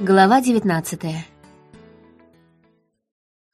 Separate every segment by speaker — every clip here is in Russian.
Speaker 1: Глава девятнадцатая.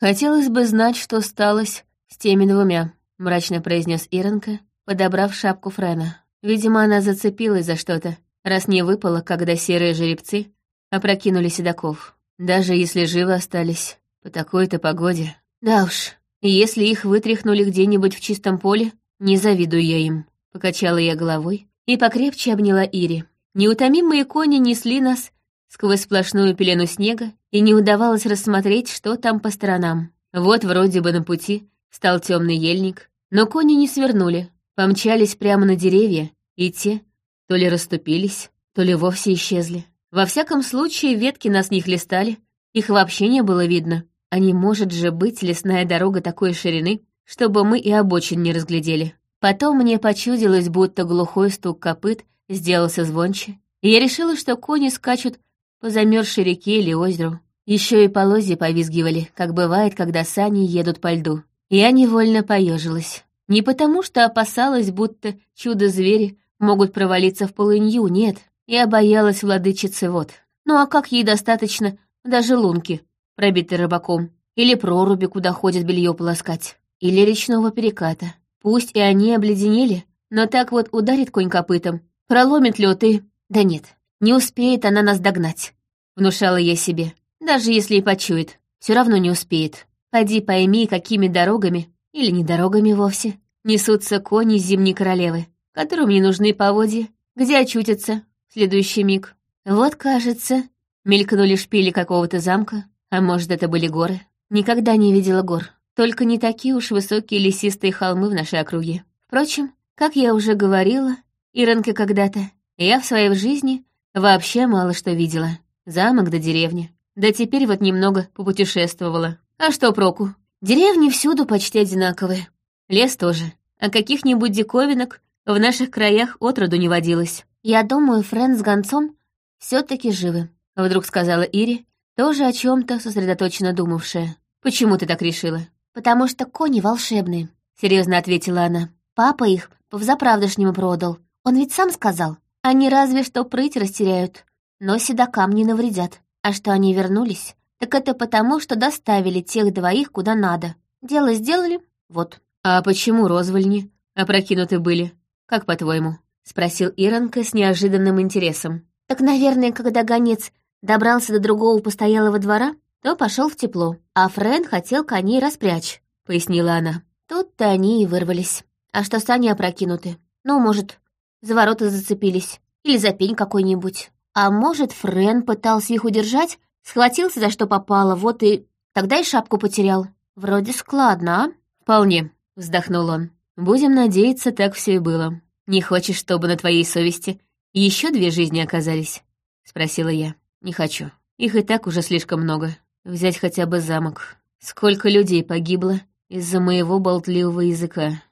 Speaker 1: «Хотелось бы знать, что сталось с теми двумя», — мрачно произнес Иронка, подобрав шапку Френа. Видимо, она зацепилась за что-то, раз не выпала, когда серые жеребцы опрокинули седаков. Даже если живы остались, по такой-то погоде. Да уж, если их вытряхнули где-нибудь в чистом поле, не завидую я им. Покачала я головой и покрепче обняла Ири. Неутомимые кони несли нас сквозь сплошную пелену снега, и не удавалось рассмотреть, что там по сторонам. Вот вроде бы на пути стал темный ельник, но кони не свернули, помчались прямо на деревья, и те то ли расступились, то ли вовсе исчезли. Во всяком случае, ветки нас не хлестали, их вообще не было видно. А не может же быть лесная дорога такой ширины, чтобы мы и обочин не разглядели. Потом мне почудилось, будто глухой стук копыт сделался звонче, и я решила, что кони скачут по замерзшей реке или озеру. Еще и полозья повизгивали, как бывает, когда сани едут по льду. Я невольно поежилась. Не потому, что опасалась, будто чудо-звери могут провалиться в полынью, нет. Я боялась владычицы вод. Ну а как ей достаточно даже лунки, пробитой рыбаком, или проруби, куда ходит белье полоскать, или речного переката. Пусть и они обледенели, но так вот ударит конь копытом, проломит лед и... Да нет, не успеет она нас догнать, внушала я себе. Даже если и почует, все равно не успеет. Пойди пойми, какими дорогами, или не дорогами вовсе, несутся кони зимней королевы, которым не нужны поводья, где очутятся в следующий миг. Вот, кажется, мелькнули шпили какого-то замка, а может, это были горы. Никогда не видела гор, только не такие уж высокие лесистые холмы в нашей округе. Впрочем, как я уже говорила, Иронка когда-то, я в своей жизни Вообще мало что видела. Замок до деревни. Да теперь вот немного попутешествовала. А что проку? Деревни всюду почти одинаковые. Лес тоже. А каких-нибудь диковинок в наших краях отроду не водилось. Я думаю, Френ с гонцом все таки живы, вдруг сказала Ири, тоже о чем то сосредоточенно думавшая. Почему ты так решила? Потому что кони волшебные, серьезно ответила она. Папа их по взаправдошнему продал. Он ведь сам сказал. Они разве что прыть растеряют, но седокам не навредят. А что они вернулись, так это потому, что доставили тех двоих куда надо. Дело сделали, вот. «А почему розвольни опрокинуты были? Как по-твоему?» — спросил Иронка с неожиданным интересом. «Так, наверное, когда гонец добрался до другого постоялого двора, то пошел в тепло, а Френ хотел коней распрячь», — пояснила она. Тут-то они и вырвались. А что сани опрокинуты? Ну, может, за ворота зацепились. Или за пень какой-нибудь. А может, Френ пытался их удержать, схватился за что попало, вот и... Тогда и шапку потерял. Вроде складно, а? Вполне, вздохнул он. Будем надеяться, так все и было. Не хочешь, чтобы на твоей совести еще две жизни оказались? Спросила я. Не хочу. Их и так уже слишком много. Взять хотя бы замок. Сколько людей погибло из-за моего болтливого языка.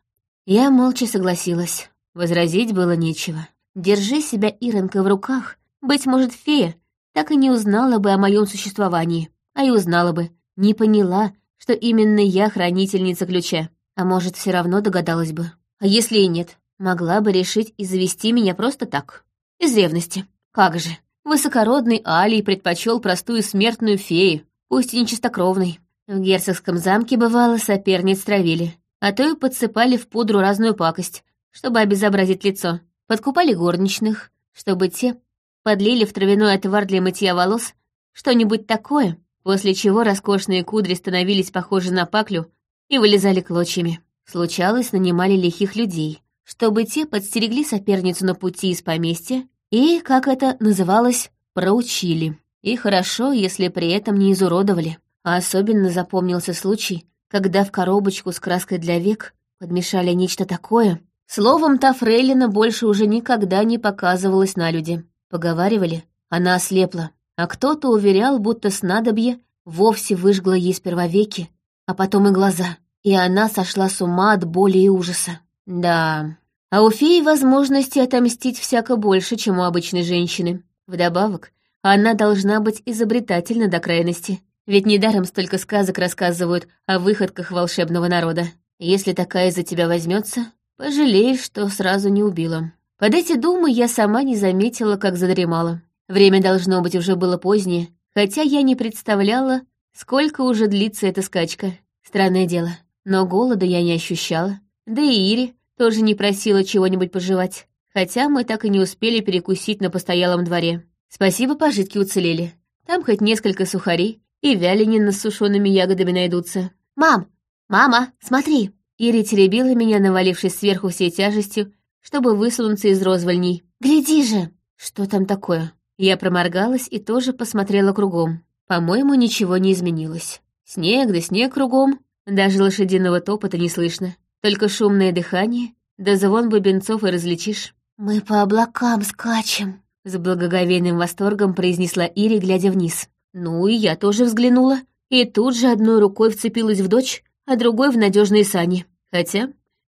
Speaker 1: Я молча согласилась. Возразить было нечего. Держи себя, Иронка, в руках. Быть может, фея так и не узнала бы о моем существовании. А и узнала бы. Не поняла, что именно я хранительница ключа. А может, все равно догадалась бы. А если и нет, могла бы решить и завести меня просто так. Из ревности. Как же. Высокородный Алий предпочел простую смертную фею, пусть и не чистокровной. В герцогском замке, бывало, соперниц травили, а то и подсыпали в пудру разную пакость, чтобы обезобразить лицо. Подкупали горничных, чтобы те подлили в травяной отвар для мытья волос что-нибудь такое, после чего роскошные кудри становились похожи на паклю и вылезали клочьями. Случалось, нанимали лихих людей, чтобы те подстерегли соперницу на пути из поместья и, как это называлось, проучили. И хорошо, если при этом не изуродовали. А особенно запомнился случай, когда в коробочку с краской для век подмешали нечто такое, Словом, та фрейлина больше уже никогда не показывалась на люди. Поговаривали, она ослепла, а кто-то уверял, будто снадобье вовсе выжгло ей сперва веки, а потом и глаза, и она сошла с ума от боли и ужаса. Да, а у феи возможности отомстить всяко больше, чем у обычной женщины. Вдобавок, она должна быть изобретательна до крайности, ведь недаром столько сказок рассказывают о выходках волшебного народа. Если такая за тебя возьмется, Пожалеешь, что сразу не убила. Под эти думы я сама не заметила, как задремала. Время, должно быть, уже было позднее, хотя я не представляла, сколько уже длится эта скачка. Странное дело, но голода я не ощущала, да и Ири тоже не просила чего-нибудь пожевать, хотя мы так и не успели перекусить на постоялом дворе. Спасибо, пожитки уцелели. Там хоть несколько сухарей и вяленина с сушеными ягодами найдутся. «Мам! Мама, смотри!» Ири теребила меня, навалившись сверху всей тяжестью, чтобы высунуться из розвольней. «Гляди же!» «Что там такое?» Я проморгалась и тоже посмотрела кругом. По-моему, ничего не изменилось. Снег да снег кругом, даже лошадиного топота не слышно. Только шумное дыхание, да звон бубенцов и различишь. «Мы по облакам скачем», — с благоговейным восторгом произнесла Ири, глядя вниз. Ну и я тоже взглянула, и тут же одной рукой вцепилась в дочь, а другой в надежные сани. Хотя,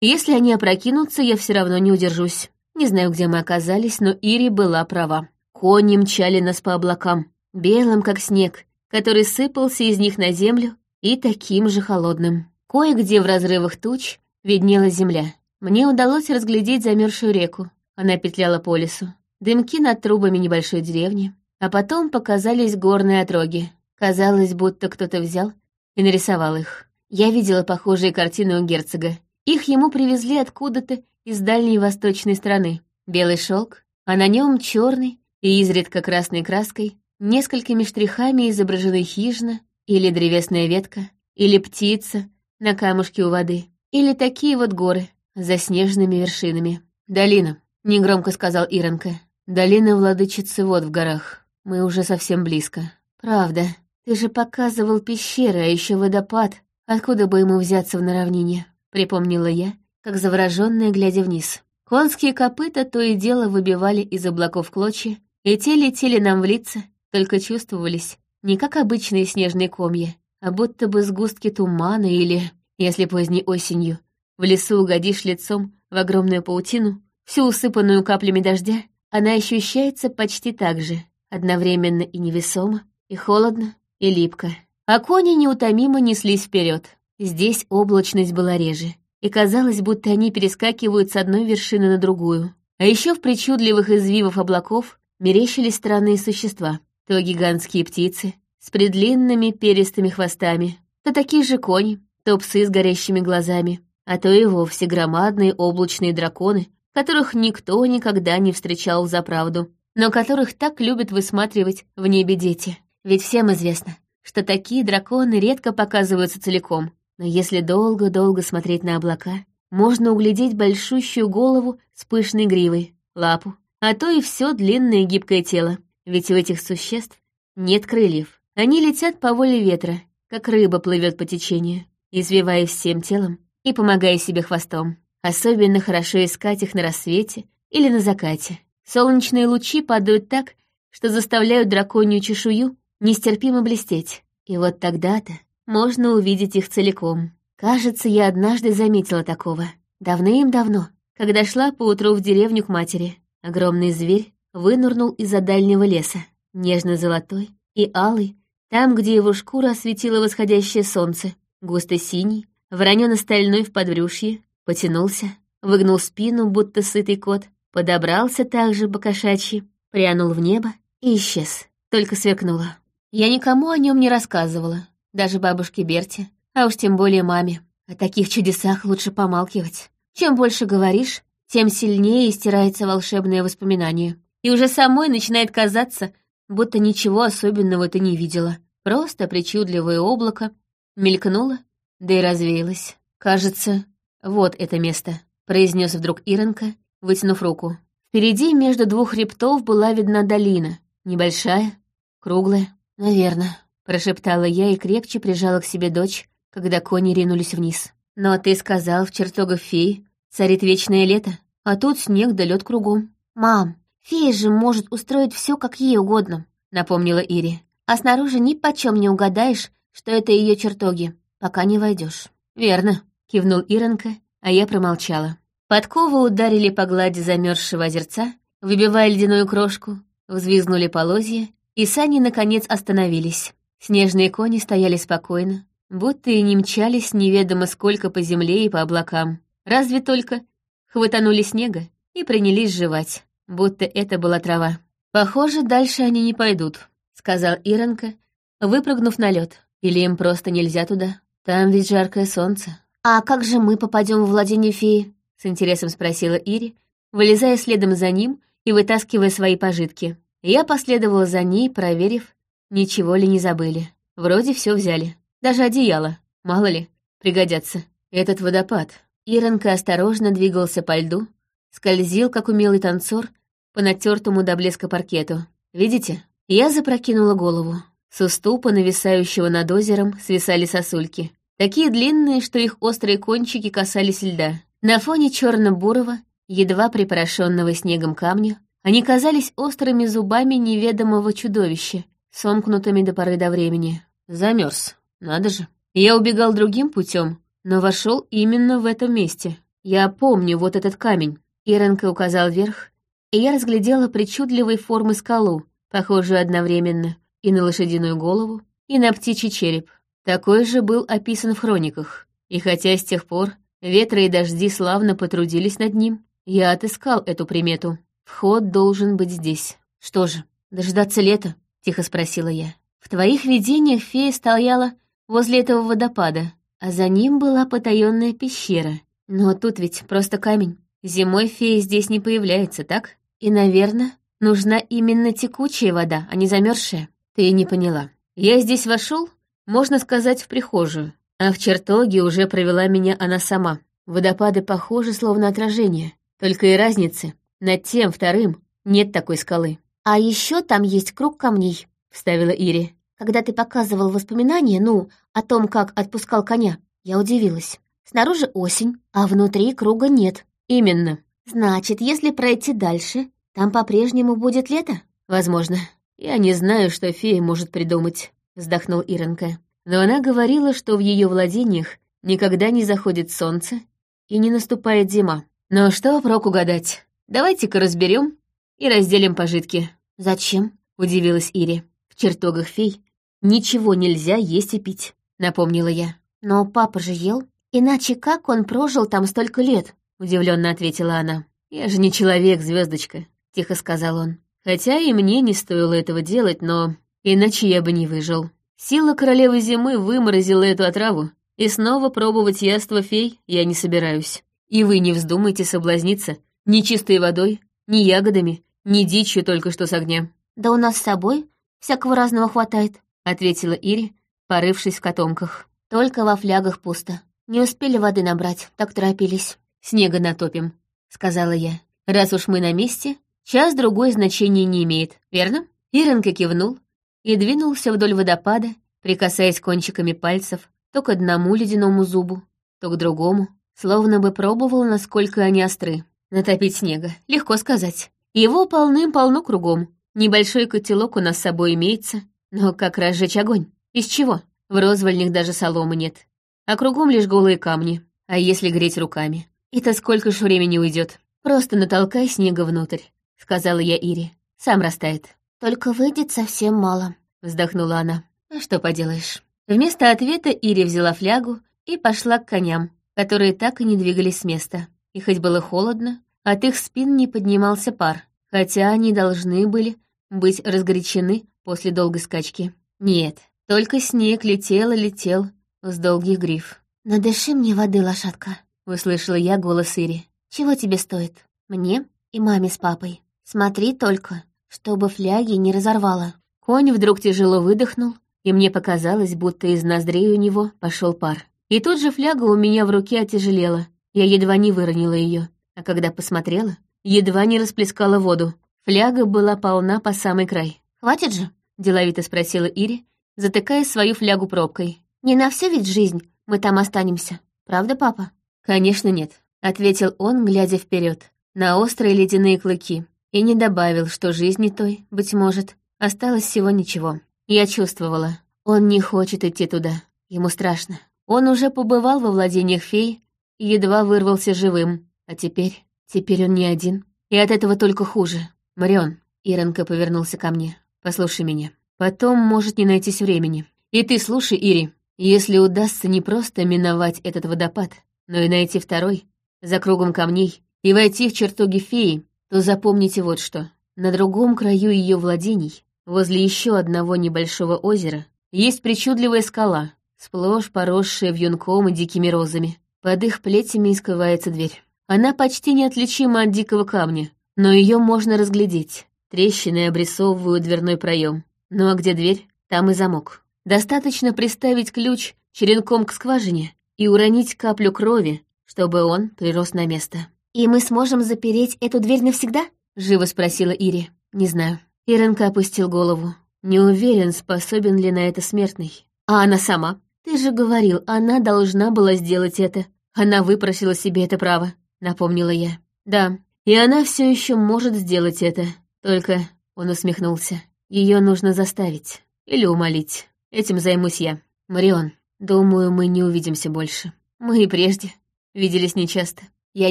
Speaker 1: если они опрокинутся, я все равно не удержусь. Не знаю, где мы оказались, но Ири была права. Кони мчали нас по облакам, белым, как снег, который сыпался из них на землю, и таким же холодным. Кое-где в разрывах туч виднелась земля. Мне удалось разглядеть замерзшую реку. Она петляла по лесу. Дымки над трубами небольшой деревни. А потом показались горные отроги. Казалось, будто кто-то взял и нарисовал их. Я видела похожие картины у герцога. Их ему привезли откуда-то из дальней восточной страны. Белый шелк, а на нем черный и изредка красной краской, несколькими штрихами изображены хижина или древесная ветка, или птица на камушке у воды, или такие вот горы за снежными вершинами. «Долина», — негромко сказал Иронка. «Долина владычицы вод в горах. Мы уже совсем близко. Правда, ты же показывал пещеры, а еще водопад. Откуда бы ему взяться в наравнине? Припомнила я, как завороженная, глядя вниз. Конские копыта то и дело выбивали из облаков клочья, и те летели нам в лица, только чувствовались не как обычные снежные комья, а будто бы сгустки тумана или, если поздней осенью, в лесу угодишь лицом в огромную паутину, всю усыпанную каплями дождя, она ощущается почти так же одновременно и невесомо, и холодно, и липко. А кони неутомимо неслись вперед. Здесь облачность была реже, и казалось, будто они перескакивают с одной вершины на другую. А еще в причудливых извивов облаков мерещились странные существа. То гигантские птицы с предлинными перистыми хвостами, то такие же кони, то псы с горящими глазами, а то и вовсе громадные облачные драконы, которых никто никогда не встречал за правду но которых так любят высматривать в небе дети. Ведь всем известно, что такие драконы редко показываются целиком. Но если долго-долго смотреть на облака, можно углядеть большущую голову с пышной гривой, лапу, а то и все длинное гибкое тело. Ведь у этих существ нет крыльев. Они летят по воле ветра, как рыба плывет по течению, извиваясь всем телом и помогая себе хвостом. Особенно хорошо искать их на рассвете или на закате. Солнечные лучи падают так, что заставляют драконью чешую нестерпимо блестеть. И вот тогда-то можно увидеть их целиком. Кажется, я однажды заметила такого. Давным-давно, когда шла поутру в деревню к матери. Огромный зверь вынырнул из-за дальнего леса, нежно-золотой и алый, там, где его шкура осветила восходящее солнце, густо-синий, воронено-стальной в подбрюшье, потянулся, выгнул спину, будто сытый кот, Подобрался также бокошачий, прянул в небо и исчез, только сверкнуло. Я никому о нем не рассказывала, даже бабушке Берте, а уж тем более маме. О таких чудесах лучше помалкивать. Чем больше говоришь, тем сильнее стирается волшебное воспоминание. И уже самой начинает казаться, будто ничего особенного ты не видела. Просто причудливое облако мелькнуло, да и развеялось. Кажется, вот это место, произнес вдруг Иронка вытянув руку. Впереди между двух хребтов была видна долина. Небольшая, круглая. «Наверно», — прошептала я и крепче прижала к себе дочь, когда кони ринулись вниз. «Но ты сказал, в чертогах феи царит вечное лето, а тут снег да лед кругом». «Мам, фея же может устроить все как ей угодно», — напомнила Ири. «А снаружи ни почем не угадаешь, что это ее чертоги, пока не войдешь. «Верно», — кивнул Иронка, а я промолчала. Подковы ударили по глади замерзшего озерца, выбивая ледяную крошку, взвизгнули полозья, и сани, наконец, остановились. Снежные кони стояли спокойно, будто и не мчались неведомо сколько по земле и по облакам. Разве только хватанули снега и принялись жевать, будто это была трава. «Похоже, дальше они не пойдут», — сказал Иронка, выпрыгнув на лед. Или им просто нельзя туда? Там ведь жаркое солнце. «А как же мы попадем в владение феи?» — с интересом спросила Ири, вылезая следом за ним и вытаскивая свои пожитки. Я последовала за ней, проверив, ничего ли не забыли. Вроде все взяли. Даже одеяло. Мало ли, пригодятся. Этот водопад. Иронка осторожно двигался по льду, скользил, как умелый танцор, по натертому до блеска паркету. Видите? Я запрокинула голову. С уступа, нависающего над озером, свисали сосульки. Такие длинные, что их острые кончики касались льда. На фоне черно-бурого, едва припорошенного снегом камня, они казались острыми зубами неведомого чудовища, сомкнутыми до поры до времени. Замерз, надо же. Я убегал другим путем, но вошел именно в этом месте. Я помню вот этот камень. Иренка указал вверх, и я разглядела причудливой формы скалу, похожую одновременно и на лошадиную голову, и на птичий череп. Такой же был описан в хрониках. И хотя с тех пор ветры и дожди славно потрудились над ним, я отыскал эту примету. Вход должен быть здесь. Что же, дождаться лета? Тихо спросила я. В твоих видениях фея стояла возле этого водопада, а за ним была потаенная пещера. Но тут ведь просто камень. Зимой фея здесь не появляется, так? И, наверное, нужна именно текучая вода, а не замерзшая. Ты не поняла. Я здесь вошел, можно сказать, в прихожую, а в чертоге уже провела меня она сама. Водопады похожи, словно отражение. Только и разницы. Над тем вторым нет такой скалы. «А еще там есть круг камней», — вставила Ири. «Когда ты показывал воспоминания, ну, о том, как отпускал коня, я удивилась. Снаружи осень, а внутри круга нет». «Именно. Значит, если пройти дальше, там по-прежнему будет лето?» «Возможно. Я не знаю, что фея может придумать», — вздохнул Иронка. Но она говорила, что в ее владениях никогда не заходит солнце и не наступает зима. Но что проку гадать? Давайте-ка разберем и разделим пожитки». «Зачем?» — удивилась Ири. «В чертогах фей ничего нельзя есть и пить», — напомнила я. «Но папа же ел. Иначе как он прожил там столько лет?» удивленно ответила она. «Я же не человек, звездочка, тихо сказал он. «Хотя и мне не стоило этого делать, но иначе я бы не выжил. Сила королевы зимы выморозила эту отраву, и снова пробовать яство фей я не собираюсь. И вы не вздумайте соблазниться ни чистой водой, ни ягодами, ни дичью только что с огня». «Да у нас с собой всякого разного хватает», — ответила Ири, порывшись в котомках. «Только во флягах пусто. Не успели воды набрать, так торопились». «Снега натопим», — сказала я. «Раз уж мы на месте, час-другой значения не имеет, верно?» Иронка кивнул и двинулся вдоль водопада, прикасаясь кончиками пальцев то к одному ледяному зубу, то к другому, словно бы пробовал, насколько они остры. Натопить снега, легко сказать. Его полным-полно кругом. Небольшой котелок у нас с собой имеется, но как разжечь огонь? Из чего? В розвольнях даже соломы нет. А кругом лишь голые камни. А если греть руками? «Это сколько ж времени уйдет? Просто натолкай снега внутрь», — сказала я Ире. «Сам растает». «Только выйдет совсем мало», — вздохнула она. «А что поделаешь?» Вместо ответа Ири взяла флягу и пошла к коням, которые так и не двигались с места. И хоть было холодно, от их спин не поднимался пар, хотя они должны были быть разгорячены после долгой скачки. Нет, только снег летел и летел с долгих гриф. «Надыши мне воды, лошадка», услышала я голос Ири. «Чего тебе стоит? Мне и маме с папой. Смотри только, чтобы фляги не разорвало». Конь вдруг тяжело выдохнул, и мне показалось, будто из ноздрей у него пошел пар. И тут же фляга у меня в руке отяжелела. Я едва не выронила ее, а когда посмотрела, едва не расплескала воду. Фляга была полна по самый край. «Хватит же?» — деловито спросила Ири, затыкая свою флягу пробкой. «Не на всю ведь жизнь мы там останемся. Правда, папа?» «Конечно нет», — ответил он, глядя вперед, на острые ледяные клыки, и не добавил, что жизни той, быть может, осталось всего ничего. Я чувствовала, он не хочет идти туда, ему страшно. Он уже побывал во владениях фей едва вырвался живым, а теперь, теперь он не один. И от этого только хуже. Марион, Иронка повернулся ко мне, послушай меня. Потом может не найтись времени. И ты слушай, Ири, если удастся не просто миновать этот водопад, но и найти второй, за кругом камней, и войти в чертоги феи, то запомните вот что. На другом краю ее владений возле еще одного небольшого озера, есть причудливая скала, сплошь поросшая вьюнком и дикими розами. Под их плетями искрывается дверь. Она почти неотличима от дикого камня, но ее можно разглядеть. Трещины обрисовывают дверной проем. Ну а где дверь, там и замок. Достаточно приставить ключ черенком к скважине и уронить каплю крови, чтобы он прирос на место.
Speaker 2: «И мы сможем запереть эту дверь навсегда?»
Speaker 1: — живо спросила Ири. «Не знаю». Иренка опустил голову. Не уверен, способен ли на это смертный. А она сама? Ты же говорил, она должна была сделать это. Она выпросила себе это право, напомнила я. Да, и она все еще может сделать это. Только, он усмехнулся, ее нужно заставить или умолить. Этим займусь я. Марион, думаю, мы не увидимся больше. Мы и прежде виделись нечасто. Я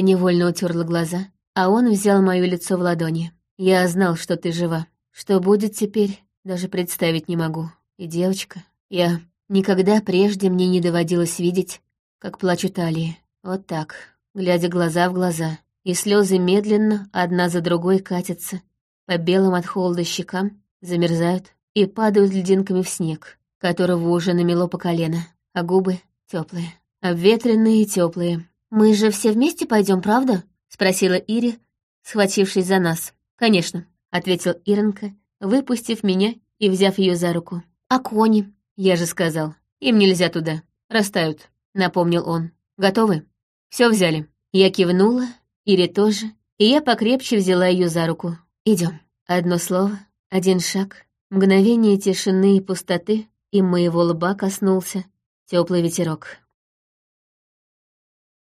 Speaker 1: невольно утерла глаза, а он взял мое лицо в ладони. Я знал, что ты жива. Что будет теперь, даже представить не могу. И девочка, я... Никогда прежде мне не доводилось видеть, как плачут Алии. Вот так, глядя глаза в глаза. И слезы медленно, одна за другой, катятся по белым от холода щекам, замерзают и падают льдинками в снег, которого уже намело по колено, а губы теплые, обветренные и теплые.
Speaker 2: «Мы же все вместе пойдем, правда?»
Speaker 1: — спросила Ири, схватившись за нас. «Конечно», — ответил Иренка, выпустив меня и взяв ее за руку.
Speaker 2: «А кони?»
Speaker 1: «Я же сказал, им нельзя туда. Растают», — напомнил он. «Готовы?» Все взяли». Я кивнула, Ире тоже, и я покрепче взяла ее за руку. Идем. Одно слово, один шаг, мгновение тишины и пустоты, и моего лба коснулся теплый ветерок.